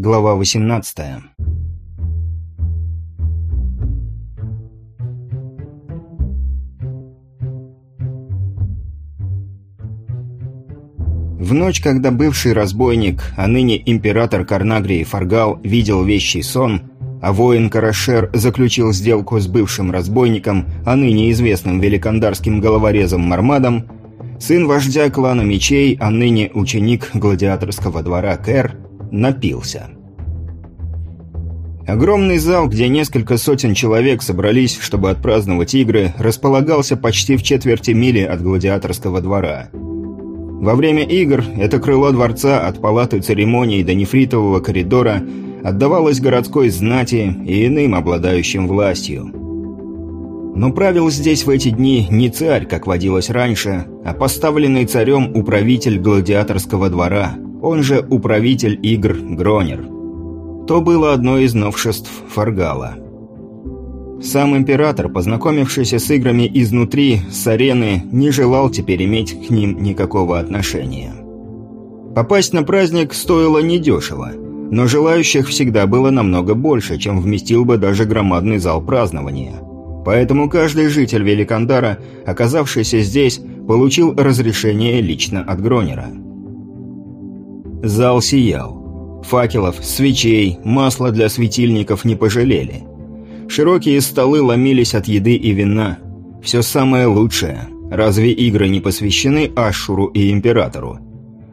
Глава 18 В ночь, когда бывший разбойник, а ныне император Карнагрии Фаргал видел вещий сон, а воин Карашер заключил сделку с бывшим разбойником, а ныне известным великандарским головорезом Мармадом, сын вождя клана мечей, а ныне ученик гладиаторского двора Кэр, напился. Огромный зал, где несколько сотен человек собрались, чтобы отпраздновать игры, располагался почти в четверти мили от гладиаторского двора. Во время игр это крыло дворца от палаты церемоний до нефритового коридора отдавалось городской знати и иным обладающим властью. Но правил здесь в эти дни не царь, как водилось раньше, а поставленный царем управитель гладиаторского двора – он же управитель игр Гронер. То было одно из новшеств Фаргала. Сам император, познакомившийся с играми изнутри, с арены, не желал теперь иметь к ним никакого отношения. Попасть на праздник стоило недешево, но желающих всегда было намного больше, чем вместил бы даже громадный зал празднования. Поэтому каждый житель Великандара, оказавшийся здесь, получил разрешение лично от Гронера. Зал сиял. Факелов, свечей, масла для светильников не пожалели. Широкие столы ломились от еды и вина. Все самое лучшее. Разве игры не посвящены Ашуру и Императору?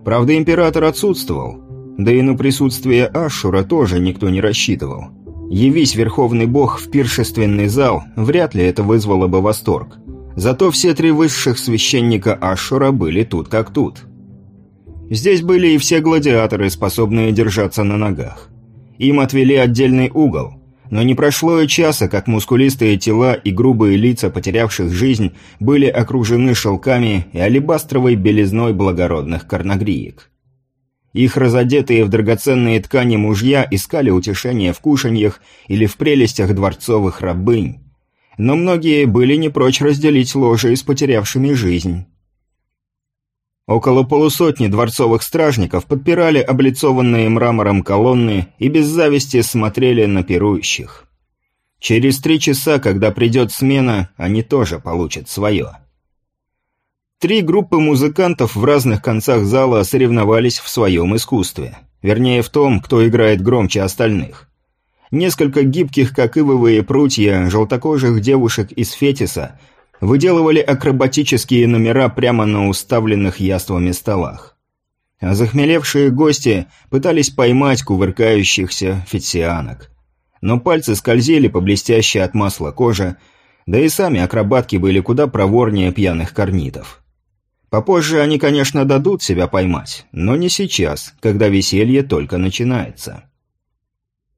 Правда, Император отсутствовал. Да и на присутствие Ашура тоже никто не рассчитывал. Явись Верховный Бог в пиршественный зал, вряд ли это вызвало бы восторг. Зато все три высших священника Ашура были тут как тут. Здесь были и все гладиаторы, способные держаться на ногах. Им отвели отдельный угол, но не прошло и часа, как мускулистые тела и грубые лица потерявших жизнь были окружены шелками и алебастровой белизной благородных корногриек. Их разодетые в драгоценные ткани мужья искали утешения в кушаньях или в прелестях дворцовых рабынь. Но многие были не прочь разделить ложе с потерявшими жизнь. Около полусотни дворцовых стражников подпирали облицованные мрамором колонны и без зависти смотрели на пирующих. Через три часа, когда придет смена, они тоже получат свое. Три группы музыкантов в разных концах зала соревновались в своем искусстве. Вернее, в том, кто играет громче остальных. Несколько гибких, как ивовые прутья, желтокожих девушек из Фетиса – выделывали акробатические номера прямо на уставленных яствами столах. А захмелевшие гости пытались поймать кувыркающихся фитсианок. Но пальцы скользили по блестящей от масла коже, да и сами акробатки были куда проворнее пьяных корнитов. Попозже они, конечно, дадут себя поймать, но не сейчас, когда веселье только начинается.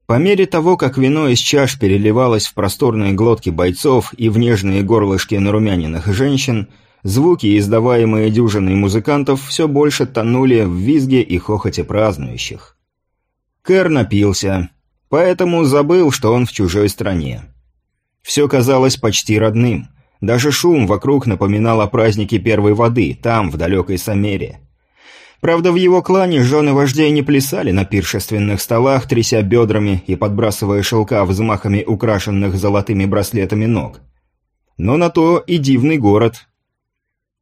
По мере того, как вино из чаш переливалось в просторные глотки бойцов и в нежные горлышки нарумяненных женщин, звуки, издаваемые дюжиной музыкантов, все больше тонули в визге и хохоте празднующих. Кэр напился, поэтому забыл, что он в чужой стране. Все казалось почти родным. Даже шум вокруг напоминал о празднике первой воды, там, в далекой Самере. Правда, в его клане жены вождей не плясали на пиршественных столах, тряся бедрами и подбрасывая шелка взмахами украшенных золотыми браслетами ног. Но на то и дивный город.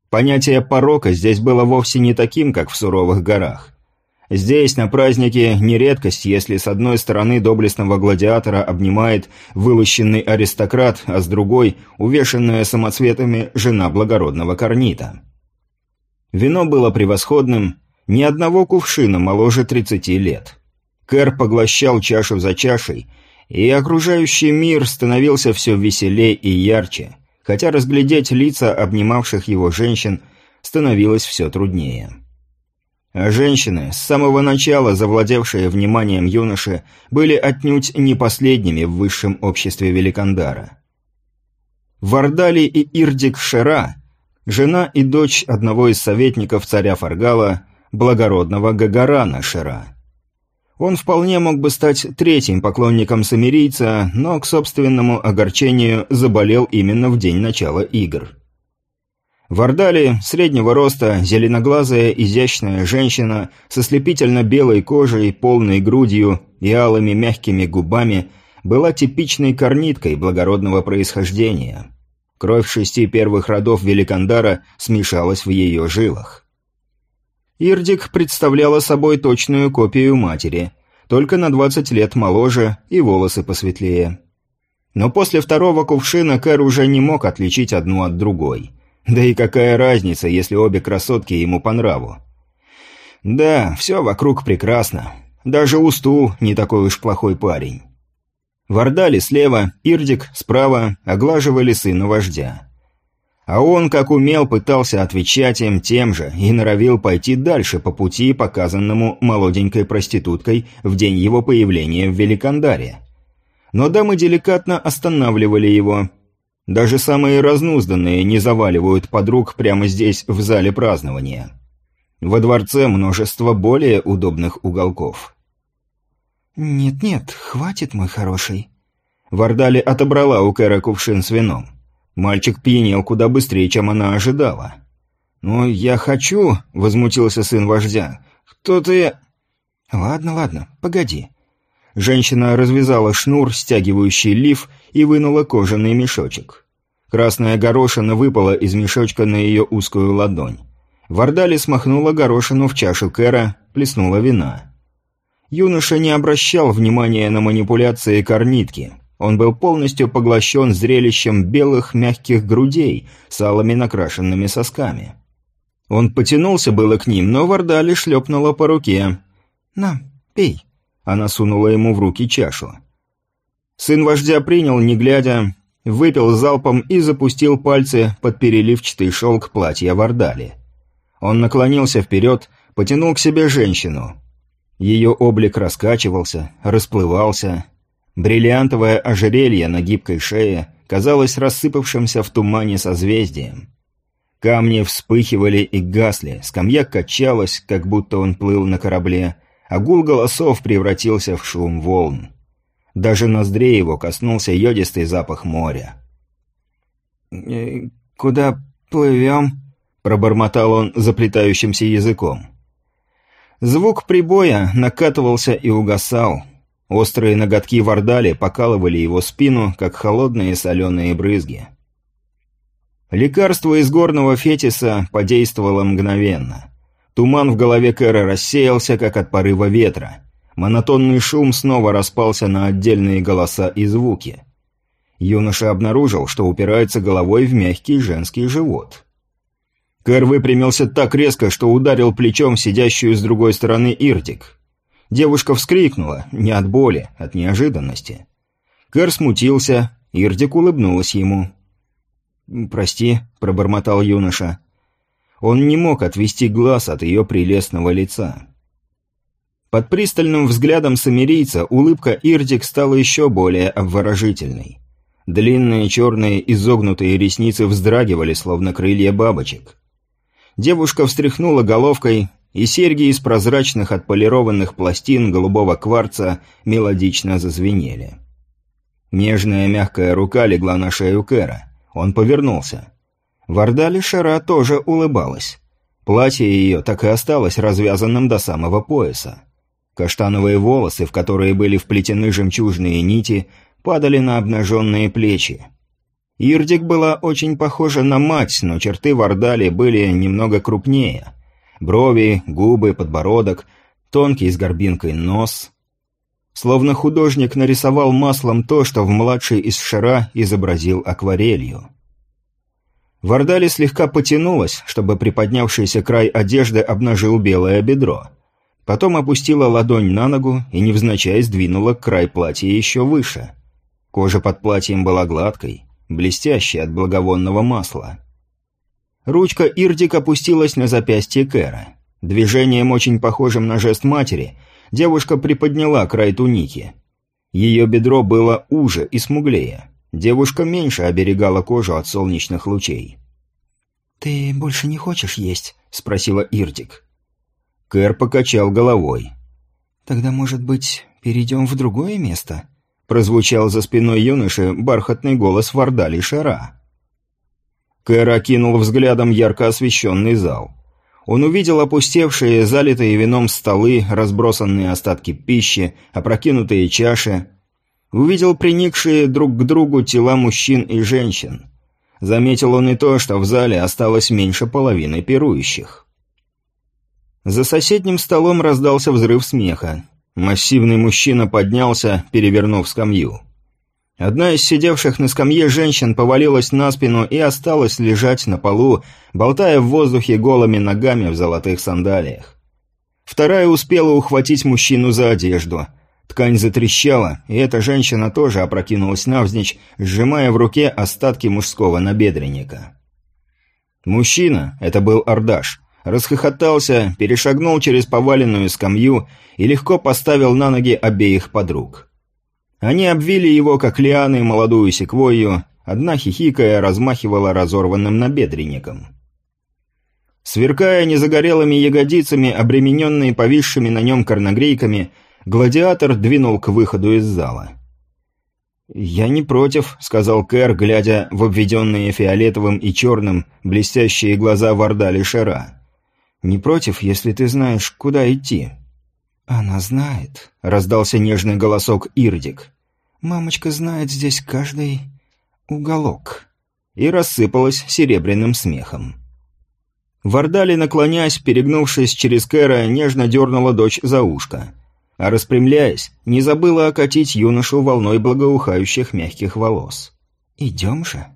Понятие порока здесь было вовсе не таким, как в суровых горах. Здесь на празднике не редкость, если с одной стороны доблестного гладиатора обнимает вылущенный аристократ, а с другой – увешанная самоцветами жена благородного корнита. Вино было превосходным, ни одного кувшина моложе 30 лет. Кэр поглощал чашу за чашей, и окружающий мир становился все веселее и ярче, хотя разглядеть лица обнимавших его женщин становилось все труднее. А женщины, с самого начала завладевшие вниманием юноши, были отнюдь не последними в высшем обществе Великандара. Вардали и Ирдик Шера, жена и дочь одного из советников царя Фаргала, благородного Гагарана Шера. Он вполне мог бы стать третьим поклонником самирийца, но к собственному огорчению заболел именно в день начала игр. Вардали, среднего роста, зеленоглазая, изящная женщина со слепительно белой кожей, полной грудью и алыми мягкими губами, была типичной корниткой благородного происхождения. Кровь шести первых родов Великандара смешалась в ее жилах. Ирдик представляла собой точную копию матери, только на 20 лет моложе и волосы посветлее. Но после второго кувшина Кэр уже не мог отличить одну от другой. Да и какая разница, если обе красотки ему по нраву? Да, все вокруг прекрасно. Даже Усту не такой уж плохой парень. Вардали слева, Ирдик справа оглаживали сына вождя. А он, как умел, пытался отвечать им тем же и норовил пойти дальше по пути, показанному молоденькой проституткой в день его появления в Великандаре. Но дамы деликатно останавливали его. Даже самые разнузданные не заваливают подруг прямо здесь, в зале празднования. Во дворце множество более удобных уголков. «Нет-нет, хватит, мой хороший». Вардали отобрала у Кэра кувшин с вином. Мальчик пьянел куда быстрее, чем она ожидала. «Ну, я хочу», — возмутился сын вождя. «Кто ты...» «Ладно, ладно, погоди». Женщина развязала шнур, стягивающий лиф, и вынула кожаный мешочек. Красная горошина выпала из мешочка на ее узкую ладонь. Вардали смахнула горошину в чашу Кэра, плеснула вина. Юноша не обращал внимания на манипуляции корнитки. Он был полностью поглощен зрелищем белых мягких грудей с алыми накрашенными сосками. Он потянулся было к ним, но Вардали шлепнула по руке. «На, пей». Она сунула ему в руки чашу. Сын вождя принял, не глядя, выпил залпом и запустил пальцы под переливчатый шелк платья Вардали. Он наклонился вперед, потянул к себе женщину. Ее облик раскачивался, расплывался. Бриллиантовое ожерелье на гибкой шее казалось рассыпавшимся в тумане созвездием. Камни вспыхивали и гасли, скамья качалась, как будто он плыл на корабле, а гул голосов превратился в шум волн. Даже ноздрей его коснулся йодистый запах моря. «Э, «Куда плывем?» – пробормотал он заплетающимся языком. Звук прибоя накатывался и угасал. Острые ноготки вардали покалывали его спину, как холодные соленые брызги. Лекарство из горного фетиса подействовало мгновенно. Туман в голове Кэра рассеялся, как от порыва ветра. Монотонный шум снова распался на отдельные голоса и звуки. Юноша обнаружил, что упирается головой в мягкий женский живот. Кэр выпрямился так резко, что ударил плечом сидящую с другой стороны Иртик. Девушка вскрикнула, не от боли, от неожиданности. Кэр смутился, Иртик улыбнулась ему. «Прости», — пробормотал юноша. Он не мог отвести глаз от ее прелестного лица. Под пристальным взглядом самирийца улыбка Иртик стала еще более обворожительной. Длинные черные изогнутые ресницы вздрагивали, словно крылья бабочек. Девушка встряхнула головкой, и серьги из прозрачных отполированных пластин голубого кварца мелодично зазвенели. Нежная мягкая рука легла на шею Кэра. Он повернулся. Вардали Шара тоже улыбалась. Платье ее так и осталось развязанным до самого пояса. Каштановые волосы, в которые были вплетены жемчужные нити, падали на обнаженные плечи. Ирдик была очень похожа на мать, но черты Вардали были немного крупнее. Брови, губы, подбородок, тонкий с горбинкой нос. Словно художник нарисовал маслом то, что в младшей из Шара изобразил акварелью. Вардали слегка потянулась, чтобы приподнявшийся край одежды обнажил белое бедро. Потом опустила ладонь на ногу и невзначай сдвинула край платья еще выше. Кожа под платьем была гладкой блестящий от благовонного масла. Ручка Ирдик опустилась на запястье Кэра. Движением, очень похожим на жест матери, девушка приподняла край туники. Ее бедро было уже и смуглее. Девушка меньше оберегала кожу от солнечных лучей. «Ты больше не хочешь есть?» – спросила Ирдик. Кэр покачал головой. «Тогда, может быть, перейдем в другое место?» прозвучал за спиной юноши бархатный голос Вардали Шара. Кэр окинул взглядом ярко освещенный зал. Он увидел опустевшие, залитые вином столы, разбросанные остатки пищи, опрокинутые чаши. Увидел приникшие друг к другу тела мужчин и женщин. Заметил он и то, что в зале осталось меньше половины пирующих. За соседним столом раздался взрыв смеха. Массивный мужчина поднялся, перевернув скамью. Одна из сидевших на скамье женщин повалилась на спину и осталась лежать на полу, болтая в воздухе голыми ногами в золотых сандалиях. Вторая успела ухватить мужчину за одежду. Ткань затрещала, и эта женщина тоже опрокинулась навзничь, сжимая в руке остатки мужского набедренника. Мужчина, это был Ардаш, расхохотался, перешагнул через поваленную скамью и легко поставил на ноги обеих подруг. Они обвили его, как лианы, молодую секвойю, одна хихикая размахивала разорванным набедренником. Сверкая незагорелыми ягодицами, обремененные повисшими на нем корногрейками, гладиатор двинул к выходу из зала. «Я не против», — сказал Кэр, глядя в обведенные фиолетовым и черным блестящие глаза Вардали Шера. «Не против, если ты знаешь, куда идти». «Она знает», — раздался нежный голосок Ирдик. «Мамочка знает здесь каждый уголок». И рассыпалась серебряным смехом. Вардали, наклонясь, перегнувшись через Кэра, нежно дернула дочь за ушко. А распрямляясь, не забыла окатить юношу волной благоухающих мягких волос. «Идем же».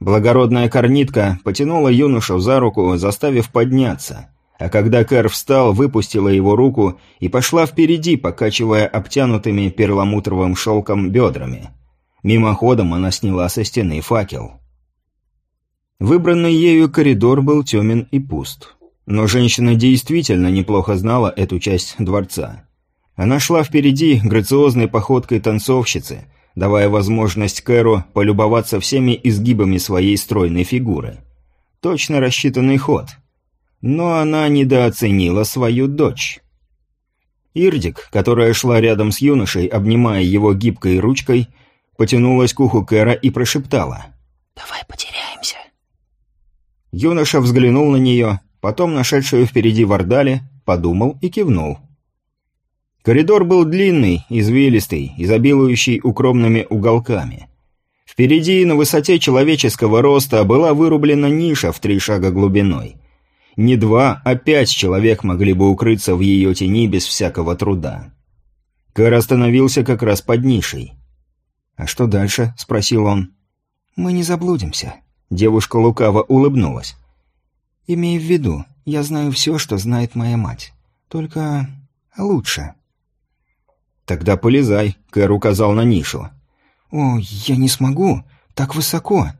Благородная корнитка потянула юношу за руку, заставив подняться — а когда Кэр встал, выпустила его руку и пошла впереди, покачивая обтянутыми перламутровым шелком бедрами. Мимоходом она сняла со стены факел. Выбранный ею коридор был темен и пуст. Но женщина действительно неплохо знала эту часть дворца. Она шла впереди грациозной походкой танцовщицы, давая возможность Кэру полюбоваться всеми изгибами своей стройной фигуры. Точно рассчитанный ход — но она недооценила свою дочь. Ирдик, которая шла рядом с юношей, обнимая его гибкой ручкой, потянулась к уху Кэра и прошептала. «Давай потеряемся». Юноша взглянул на нее, потом нашедшую впереди Вардали, подумал и кивнул. Коридор был длинный, извилистый, изобилующий укромными уголками. Впереди, на высоте человеческого роста, была вырублена ниша в три шага глубиной – не два, а пять человек могли бы укрыться в ее тени без всякого труда. Кэр остановился как раз под нишей. «А что дальше?» – спросил он. «Мы не заблудимся». Девушка лукаво улыбнулась. «Имей в виду, я знаю все, что знает моя мать. Только лучше». «Тогда полезай», — Кэр указал на нишу. «О, я не смогу. Так высоко».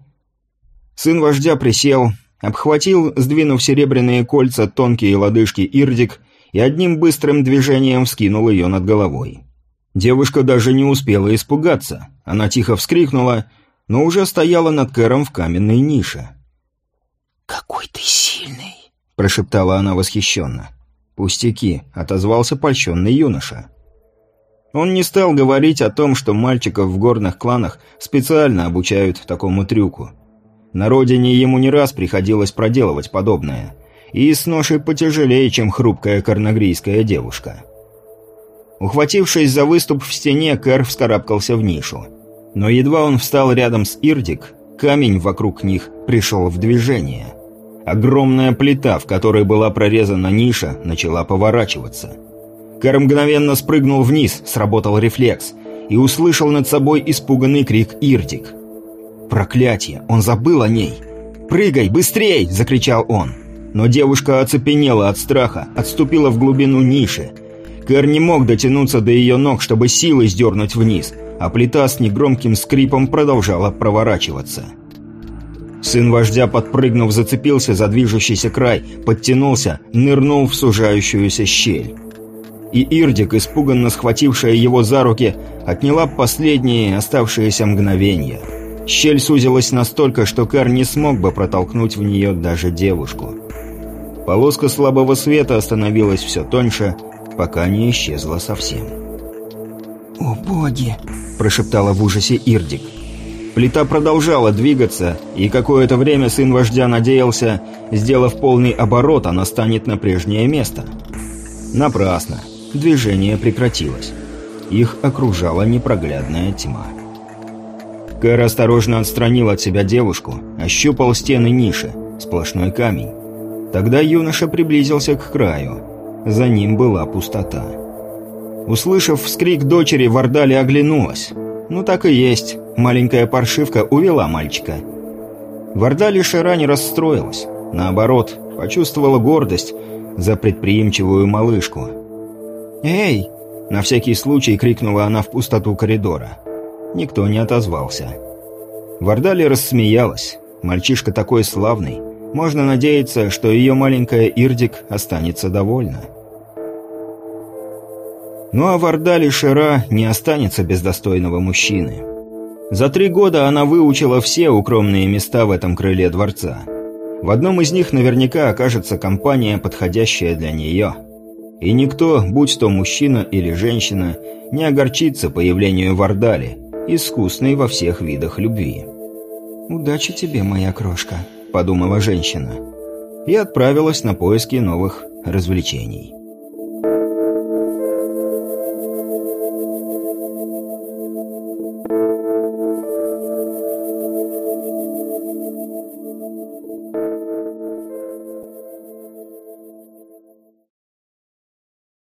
Сын вождя присел, Обхватил, сдвинув серебряные кольца, тонкие лодыжки Ирдик и одним быстрым движением вскинул ее над головой. Девушка даже не успела испугаться. Она тихо вскрикнула, но уже стояла над Кэром в каменной нише. «Какой ты сильный!» – прошептала она восхищенно. «Пустяки», – отозвался польщенный юноша. Он не стал говорить о том, что мальчиков в горных кланах специально обучают такому трюку. На родине ему не раз приходилось проделывать подобное. И с ношей потяжелее, чем хрупкая корногрийская девушка. Ухватившись за выступ в стене, Кэр вскарабкался в нишу. Но едва он встал рядом с Ирдик, камень вокруг них пришел в движение. Огромная плита, в которой была прорезана ниша, начала поворачиваться. Кэр мгновенно спрыгнул вниз, сработал рефлекс, и услышал над собой испуганный крик Ирдик. Проклятие! Он забыл о ней! «Прыгай, быстрей!» – закричал он. Но девушка оцепенела от страха, отступила в глубину ниши. Кэр не мог дотянуться до ее ног, чтобы силой сдернуть вниз, а плита с негромким скрипом продолжала проворачиваться. Сын вождя, подпрыгнув, зацепился за движущийся край, подтянулся, нырнул в сужающуюся щель. И Ирдик, испуганно схватившая его за руки, отняла последние оставшиеся мгновения – Щель сузилась настолько, что Кар не смог бы протолкнуть в нее даже девушку. Полоска слабого света остановилась все тоньше, пока не исчезла совсем. «О боги!» – прошептала в ужасе Ирдик. Плита продолжала двигаться, и какое-то время сын вождя надеялся, сделав полный оборот, она станет на прежнее место. Напрасно. Движение прекратилось. Их окружала непроглядная тьма. Кэр осторожно отстранил от себя девушку, ощупал стены ниши, сплошной камень. Тогда юноша приблизился к краю. За ним была пустота. Услышав вскрик дочери, Вардали оглянулась. Ну так и есть, маленькая паршивка увела мальчика. Вардали Шира не расстроилась. Наоборот, почувствовала гордость за предприимчивую малышку. «Эй!» – на всякий случай крикнула она в пустоту коридора. Никто не отозвался. Вардали рассмеялась. Мальчишка такой славный. Можно надеяться, что ее маленькая Ирдик останется довольна. Ну а Вардали Шера не останется без достойного мужчины. За три года она выучила все укромные места в этом крыле дворца. В одном из них наверняка окажется компания, подходящая для нее. И никто, будь то мужчина или женщина, не огорчится появлению Вардали, искусной во всех видах любви. «Удачи тебе, моя крошка», — подумала женщина. И отправилась на поиски новых развлечений.